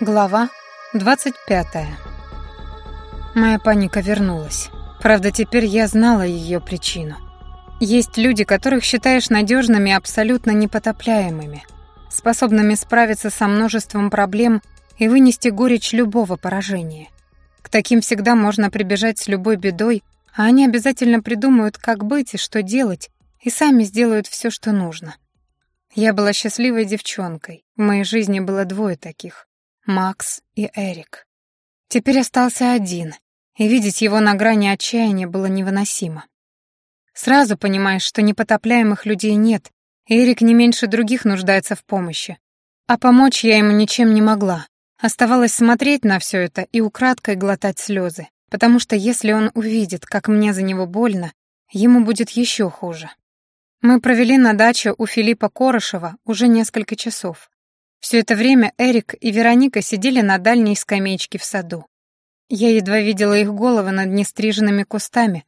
Глава 25. Моя паника вернулась. Правда, теперь я знала ее причину. Есть люди, которых считаешь надежными и абсолютно непотопляемыми, способными справиться со множеством проблем и вынести горечь любого поражения. К таким всегда можно прибежать с любой бедой, а они обязательно придумают, как быть и что делать, и сами сделают все, что нужно. Я была счастливой девчонкой. В моей жизни было двое таких. Макс и Эрик. Теперь остался один, и видеть его на грани отчаяния было невыносимо. Сразу понимаешь, что непотопляемых людей нет, и Эрик не меньше других нуждается в помощи. А помочь я ему ничем не могла. Оставалось смотреть на все это и украдкой глотать слезы, потому что если он увидит, как мне за него больно, ему будет еще хуже. Мы провели на даче у Филиппа Корошева уже несколько часов. Все это время Эрик и Вероника сидели на дальней скамеечке в саду. Я едва видела их головы над нестриженными кустами.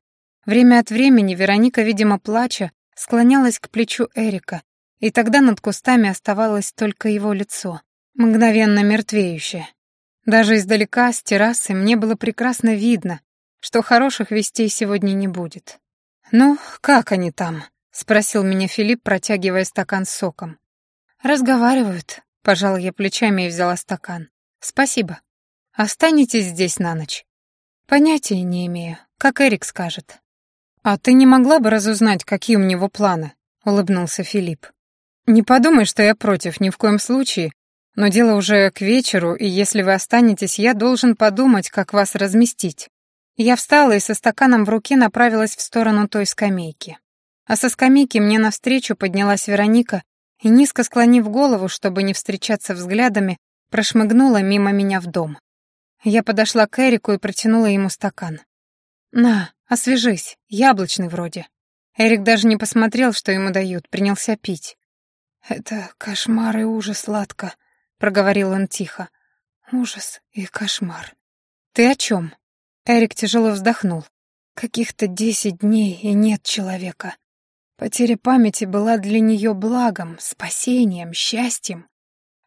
Время от времени Вероника, видимо, плача, склонялась к плечу Эрика, и тогда над кустами оставалось только его лицо, мгновенно мертвеющее. Даже издалека, с террасы, мне было прекрасно видно, что хороших вестей сегодня не будет. «Ну, как они там?» — спросил меня Филипп, протягивая стакан с соком. «Разговаривают», Пожал я плечами и взяла стакан. «Спасибо. Останетесь здесь на ночь?» «Понятия не имею. Как Эрик скажет». «А ты не могла бы разузнать, какие у него планы?» — улыбнулся Филипп. «Не подумай, что я против, ни в коем случае. Но дело уже к вечеру, и если вы останетесь, я должен подумать, как вас разместить». Я встала и со стаканом в руке направилась в сторону той скамейки. А со скамейки мне навстречу поднялась Вероника и, низко склонив голову, чтобы не встречаться взглядами, прошмыгнула мимо меня в дом. Я подошла к Эрику и протянула ему стакан. «На, освежись, яблочный вроде». Эрик даже не посмотрел, что ему дают, принялся пить. «Это кошмар и ужас, сладко», — проговорил он тихо. «Ужас и кошмар». «Ты о чем?» Эрик тяжело вздохнул. «Каких-то десять дней, и нет человека. Потеря памяти была для нее благом, спасением, счастьем.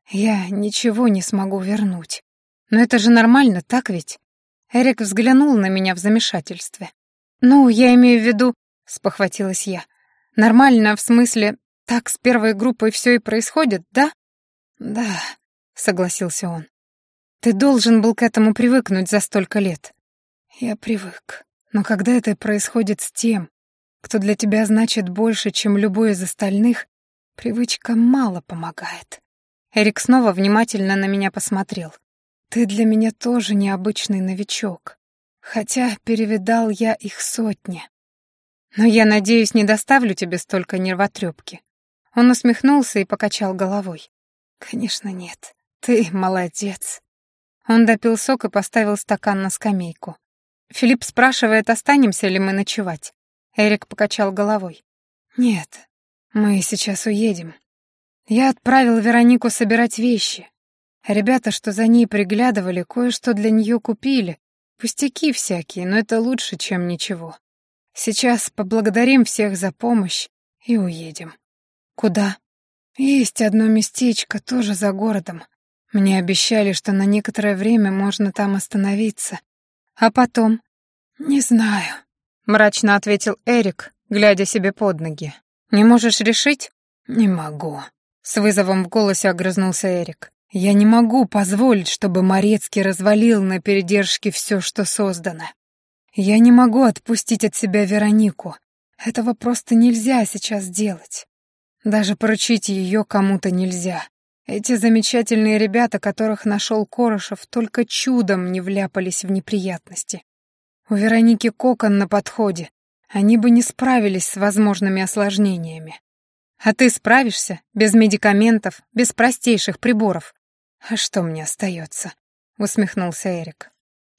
Я ничего не смогу вернуть. Но это же нормально, так ведь? Эрик взглянул на меня в замешательстве. «Ну, я имею в виду...» — спохватилась я. «Нормально, в смысле, так с первой группой все и происходит, да?» «Да», — согласился он. «Ты должен был к этому привыкнуть за столько лет». «Я привык. Но когда это происходит с тем, кто для тебя значит больше, чем любой из остальных, привычка мало помогает. Эрик снова внимательно на меня посмотрел. Ты для меня тоже необычный новичок, хотя перевидал я их сотни. Но я надеюсь, не доставлю тебе столько нервотрепки. Он усмехнулся и покачал головой. Конечно, нет. Ты молодец. Он допил сок и поставил стакан на скамейку. Филипп спрашивает, останемся ли мы ночевать. Эрик покачал головой. «Нет, мы сейчас уедем. Я отправил Веронику собирать вещи. Ребята, что за ней приглядывали, кое-что для нее купили. Пустяки всякие, но это лучше, чем ничего. Сейчас поблагодарим всех за помощь и уедем. Куда? Есть одно местечко, тоже за городом. Мне обещали, что на некоторое время можно там остановиться. А потом? Не знаю мрачно ответил Эрик, глядя себе под ноги. «Не можешь решить?» «Не могу», — с вызовом в голосе огрызнулся Эрик. «Я не могу позволить, чтобы Морецкий развалил на передержке все, что создано. Я не могу отпустить от себя Веронику. Этого просто нельзя сейчас делать. Даже поручить ее кому-то нельзя. Эти замечательные ребята, которых нашел Корошев, только чудом не вляпались в неприятности. У Вероники кокон на подходе. Они бы не справились с возможными осложнениями. А ты справишься? Без медикаментов, без простейших приборов. А что мне остается? Усмехнулся Эрик.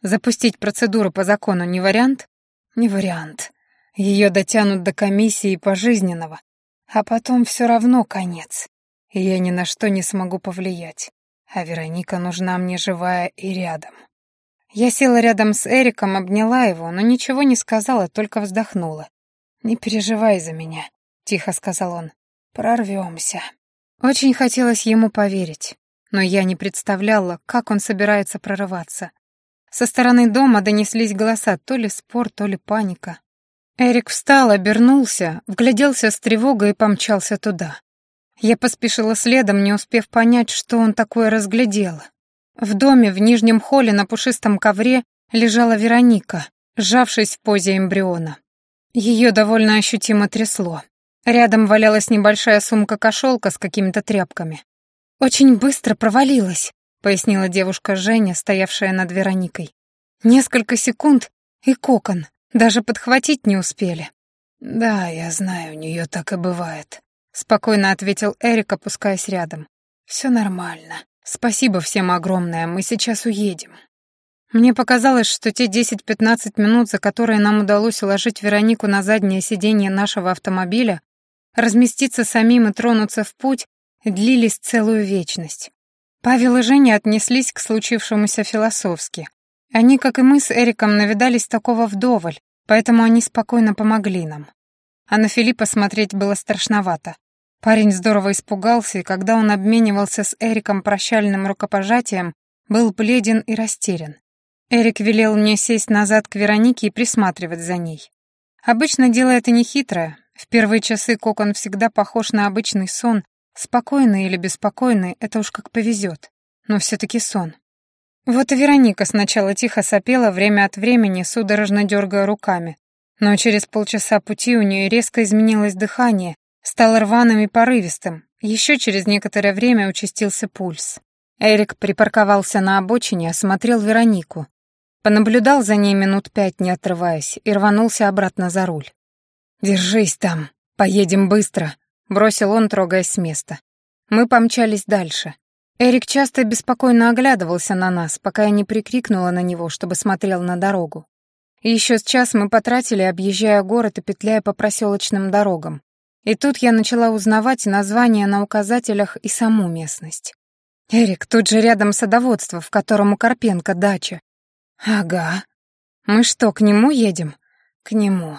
Запустить процедуру по закону не вариант? Не вариант. Ее дотянут до комиссии пожизненного. А потом все равно конец. И я ни на что не смогу повлиять. А Вероника нужна мне живая и рядом. Я села рядом с Эриком, обняла его, но ничего не сказала, только вздохнула. «Не переживай за меня», — тихо сказал он. «Прорвемся». Очень хотелось ему поверить. но я не представляла, как он собирается прорываться. Со стороны дома донеслись голоса, то ли спор, то ли паника. Эрик встал, обернулся, вгляделся с тревогой и помчался туда. Я поспешила следом, не успев понять, что он такое разглядел. В доме в нижнем холле на пушистом ковре лежала Вероника, сжавшись в позе эмбриона. Ее довольно ощутимо трясло. Рядом валялась небольшая сумка-кошелка с какими-то тряпками. «Очень быстро провалилась», — пояснила девушка Женя, стоявшая над Вероникой. «Несколько секунд, и кокон. Даже подхватить не успели». «Да, я знаю, у нее так и бывает», — спокойно ответил Эрик, опускаясь рядом. «Все нормально. Спасибо всем огромное, мы сейчас уедем». Мне показалось, что те 10-15 минут, за которые нам удалось уложить Веронику на заднее сиденье нашего автомобиля, разместиться самим и тронуться в путь, длились целую вечность. Павел и Женя отнеслись к случившемуся философски. Они, как и мы с Эриком, навидались такого вдоволь, поэтому они спокойно помогли нам. А на Филиппа смотреть было страшновато. Парень здорово испугался, и когда он обменивался с Эриком прощальным рукопожатием, был бледен и растерян. Эрик велел мне сесть назад к Веронике и присматривать за ней. Обычно дело это нехитрое. В первые часы кокон всегда похож на обычный сон. Спокойный или беспокойный, это уж как повезет. Но все-таки сон. Вот и Вероника сначала тихо сопела, время от времени, судорожно дергая руками. Но через полчаса пути у нее резко изменилось дыхание, стало рваным и порывистым. Еще через некоторое время участился пульс. Эрик припарковался на обочине, осмотрел Веронику. Понаблюдал за ней минут пять, не отрываясь, и рванулся обратно за руль. «Держись там, поедем быстро», — бросил он, трогаясь с места. Мы помчались дальше. Эрик часто беспокойно оглядывался на нас, пока я не прикрикнула на него, чтобы смотрел на дорогу. Еще с час мы потратили, объезжая город и петляя по проселочным дорогам. И тут я начала узнавать названия на указателях и саму местность. «Эрик, тут же рядом садоводство, в котором у Карпенко дача. «Ага. Мы что, к нему едем?» «К нему».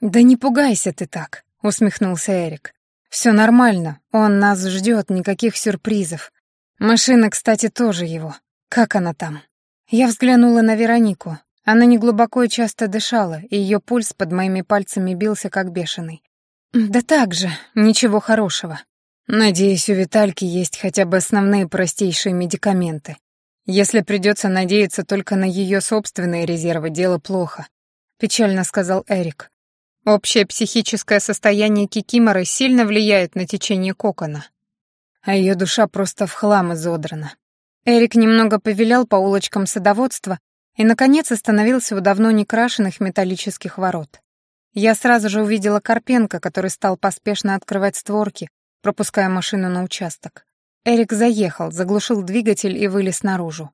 «Да не пугайся ты так», — усмехнулся Эрик. «Все нормально, он нас ждет, никаких сюрпризов. Машина, кстати, тоже его. Как она там?» Я взглянула на Веронику. Она неглубоко и часто дышала, и ее пульс под моими пальцами бился, как бешеный. «Да так же, ничего хорошего. Надеюсь, у Витальки есть хотя бы основные простейшие медикаменты. Если придется надеяться только на ее собственные резервы, дело плохо», — печально сказал Эрик. «Общее психическое состояние Кикиморы сильно влияет на течение кокона, а ее душа просто в хлам изодрана». Эрик немного повилял по улочкам садоводства и, наконец, остановился у давно не крашенных металлических ворот. Я сразу же увидела Карпенко, который стал поспешно открывать створки, пропуская машину на участок. Эрик заехал, заглушил двигатель и вылез наружу.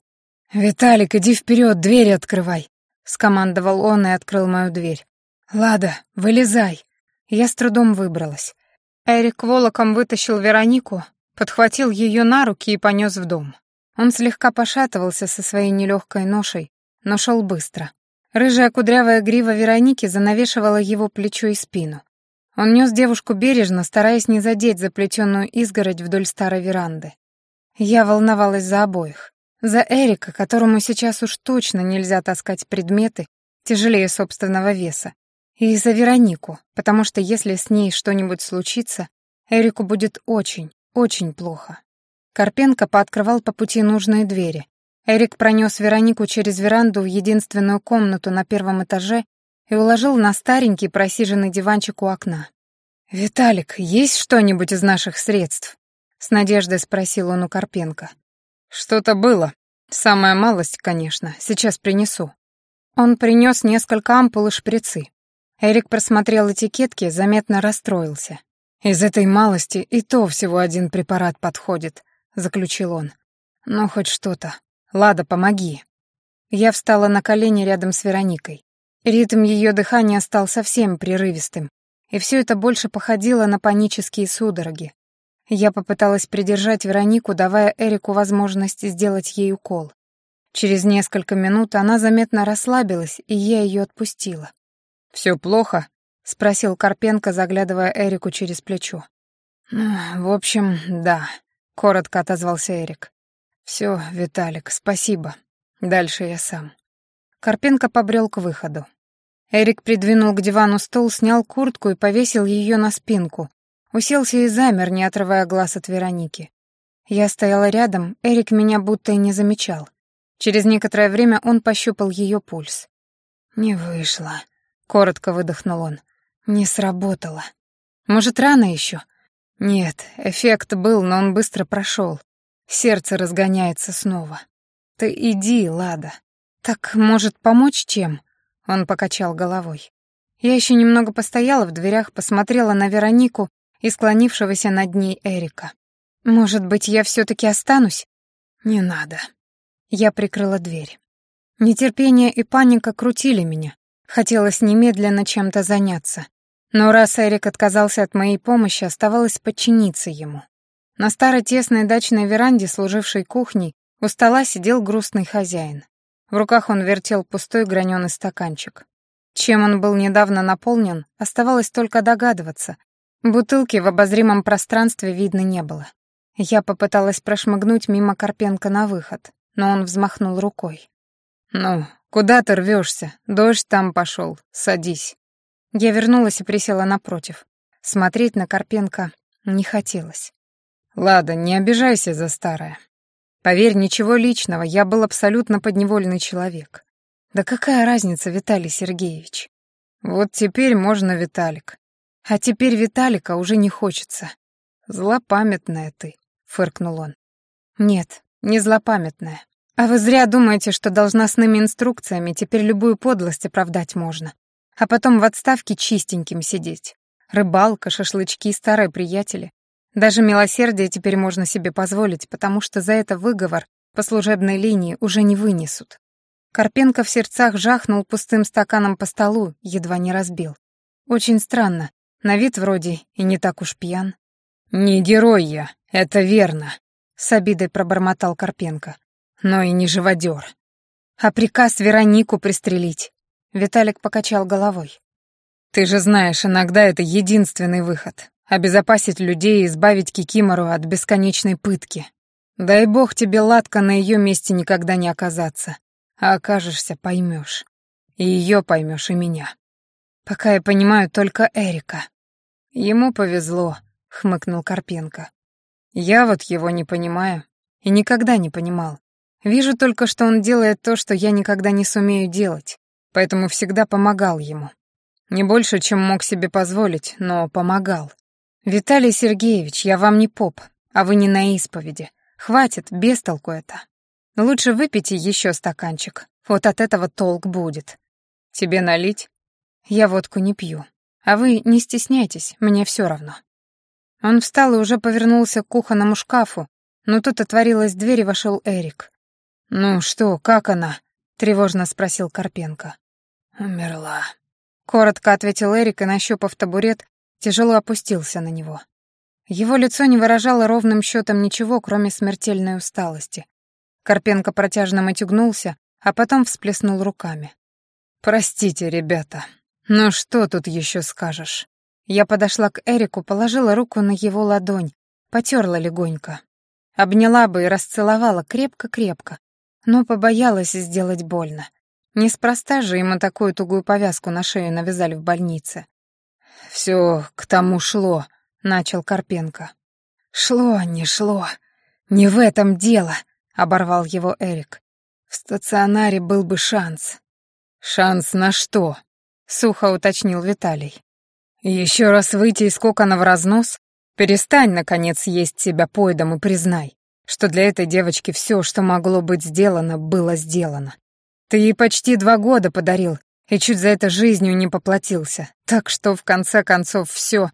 «Виталик, иди вперед, двери открывай!» — скомандовал он и открыл мою дверь. «Лада, вылезай!» Я с трудом выбралась. Эрик волоком вытащил Веронику, подхватил ее на руки и понес в дом. Он слегка пошатывался со своей нелегкой ношей, но шел быстро. Рыжая кудрявая грива Вероники занавешивала его плечо и спину. Он нес девушку бережно, стараясь не задеть заплетенную изгородь вдоль старой веранды. Я волновалась за обоих. За Эрика, которому сейчас уж точно нельзя таскать предметы тяжелее собственного веса. И за Веронику, потому что если с ней что-нибудь случится, Эрику будет очень, очень плохо. Карпенко пооткрывал по пути нужные двери. Эрик пронес Веронику через веранду в единственную комнату на первом этаже и уложил на старенький просиженный диванчик у окна. «Виталик, есть что-нибудь из наших средств?» — с надеждой спросил он у Карпенко. «Что-то было. Самая малость, конечно. Сейчас принесу». Он принес несколько ампул и шприцы. Эрик просмотрел этикетки, заметно расстроился. «Из этой малости и то всего один препарат подходит», — заключил он. «Ну, хоть что-то. Лада, помоги». Я встала на колени рядом с Вероникой. Ритм ее дыхания стал совсем прерывистым, и все это больше походило на панические судороги. Я попыталась придержать Веронику, давая Эрику возможность сделать ей укол. Через несколько минут она заметно расслабилась, и я ее отпустила. «Все плохо?» — спросил Карпенко, заглядывая Эрику через плечо. «Ну, в общем, да», — коротко отозвался Эрик. Все, Виталик, спасибо. Дальше я сам. Карпенко побрел к выходу. Эрик придвинул к дивану стол, снял куртку и повесил ее на спинку. Уселся и замер, не отрывая глаз от Вероники. Я стояла рядом, Эрик меня будто и не замечал. Через некоторое время он пощупал ее пульс. «Не вышло», — коротко выдохнул он. «Не сработало. Может, рано еще?» «Нет, эффект был, но он быстро прошел. Сердце разгоняется снова. Ты иди, Лада. Так, может, помочь чем?» Он покачал головой. Я еще немного постояла в дверях, посмотрела на Веронику и склонившегося над ней Эрика. «Может быть, я все-таки останусь?» «Не надо». Я прикрыла дверь. Нетерпение и паника крутили меня. Хотелось немедленно чем-то заняться. Но раз Эрик отказался от моей помощи, оставалось подчиниться ему. На старой тесной дачной веранде, служившей кухней, у стола сидел грустный хозяин. В руках он вертел пустой граненый стаканчик. Чем он был недавно наполнен, оставалось только догадываться. Бутылки в обозримом пространстве видно не было. Я попыталась прошмыгнуть мимо Карпенко на выход, но он взмахнул рукой. «Ну, куда ты рвешься? Дождь там пошел. Садись». Я вернулась и присела напротив. Смотреть на Карпенко не хотелось. «Лада, не обижайся за старое. Поверь, ничего личного, я был абсолютно подневольный человек. Да какая разница, Виталий Сергеевич? Вот теперь можно Виталик. А теперь Виталика уже не хочется. Злопамятная ты, фыркнул он. Нет, не злопамятная. А вы зря думаете, что должностными инструкциями теперь любую подлость оправдать можно. А потом в отставке чистеньким сидеть. Рыбалка, шашлычки, старые приятели. Даже милосердие теперь можно себе позволить, потому что за это выговор по служебной линии уже не вынесут. Карпенко в сердцах жахнул пустым стаканом по столу, едва не разбил. Очень странно, на вид вроде и не так уж пьян. «Не герой я, это верно», — с обидой пробормотал Карпенко. «Но и не живодер. А приказ Веронику пристрелить?» Виталик покачал головой. «Ты же знаешь, иногда это единственный выход обезопасить людей и избавить Кикимору от бесконечной пытки. Дай бог тебе, Латка, на ее месте никогда не оказаться. А окажешься, поймешь. И ее поймешь, и меня. Пока я понимаю только Эрика. Ему повезло, хмыкнул Карпенко. Я вот его не понимаю и никогда не понимал. Вижу только, что он делает то, что я никогда не сумею делать, поэтому всегда помогал ему. Не больше, чем мог себе позволить, но помогал. «Виталий Сергеевич, я вам не поп, а вы не на исповеди. Хватит, без толку это. Лучше выпейте еще стаканчик, вот от этого толк будет. Тебе налить? Я водку не пью. А вы не стесняйтесь, мне все равно». Он встал и уже повернулся к кухонному шкафу, но тут отворилась дверь и вошел Эрик. «Ну что, как она?» — тревожно спросил Карпенко. «Умерла», — коротко ответил Эрик и, нащупав табурет, тяжело опустился на него. Его лицо не выражало ровным счетом ничего, кроме смертельной усталости. Карпенко протяжно матюгнулся, а потом всплеснул руками. «Простите, ребята, но что тут еще скажешь?» Я подошла к Эрику, положила руку на его ладонь, потерла легонько. Обняла бы и расцеловала крепко-крепко, но побоялась сделать больно. Неспроста же ему такую тугую повязку на шею навязали в больнице. «Все к тому шло», — начал Карпенко. «Шло, не шло. Не в этом дело», — оборвал его Эрик. «В стационаре был бы шанс». «Шанс на что?» — сухо уточнил Виталий. «Еще раз выйти из кокона в разнос? Перестань, наконец, есть себя поедом и признай, что для этой девочки все, что могло быть сделано, было сделано. Ты ей почти два года подарил, и чуть за это жизнью не поплатился. Так что, в конце концов, все.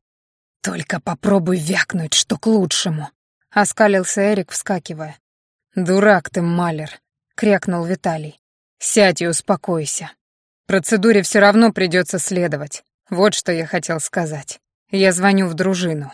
«Только попробуй вякнуть, что к лучшему», — оскалился Эрик, вскакивая. «Дурак ты, Малер», — крякнул Виталий. «Сядь и успокойся. Процедуре все равно придется следовать. Вот что я хотел сказать. Я звоню в дружину».